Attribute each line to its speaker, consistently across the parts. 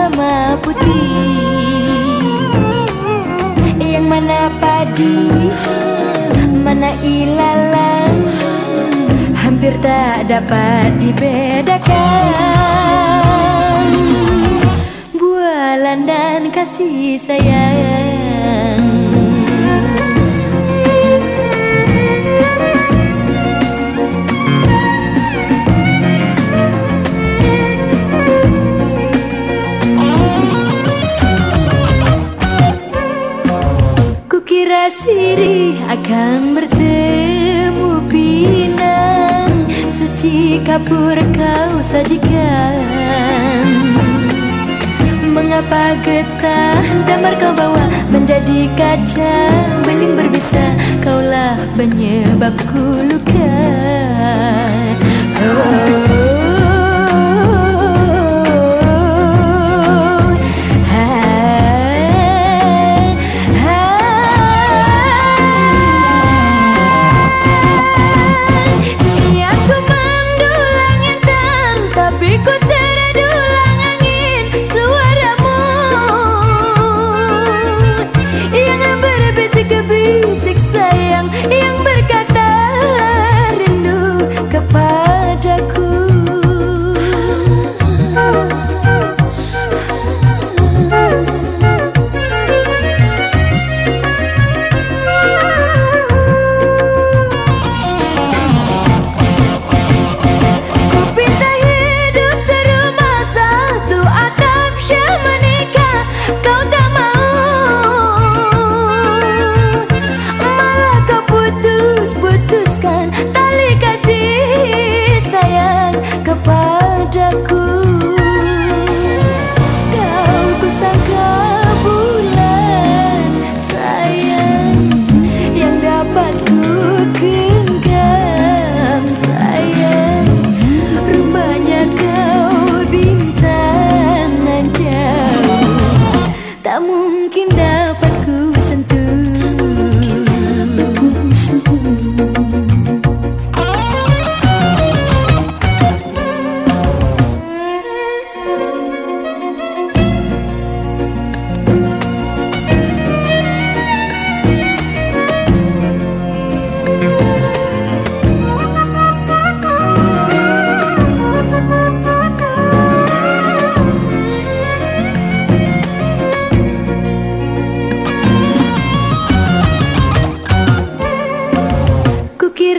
Speaker 1: sama putih. Yang mana padi Mana ilalang Hampir tak dapat dibedakan. Bualan dan kasih sayang. Kukira siri akan bertemu pinang. Suci kapur kau sajikan. Mengapa getah damar kau bawa Menjadi kaca bening berbisa Kaulah penyebabku luka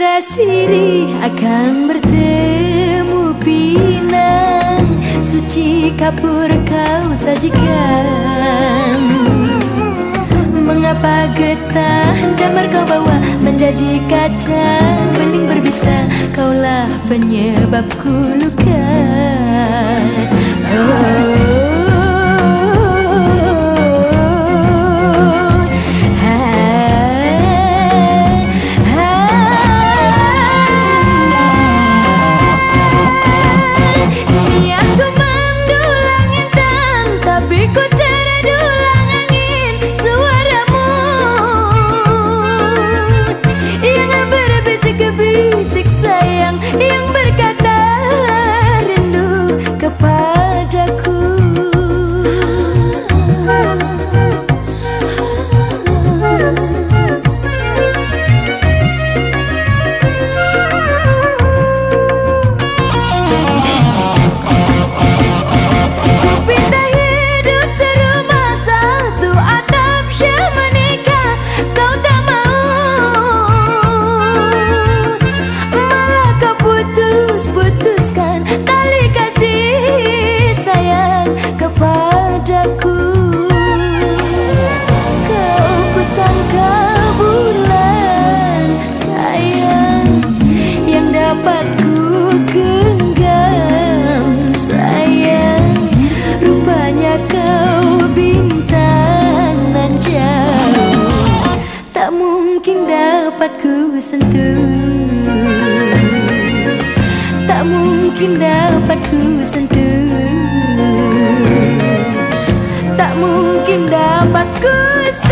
Speaker 1: Siri akan bertemu pinang. Suci kapur kau sajikan. Mengapa getah damar kau bawa Menjadi kaca bening berbisa Kaulah penyebabku luka. Oh. Tak mungkin dapat ku sentuh. Tak mungkin dapat ku sentuh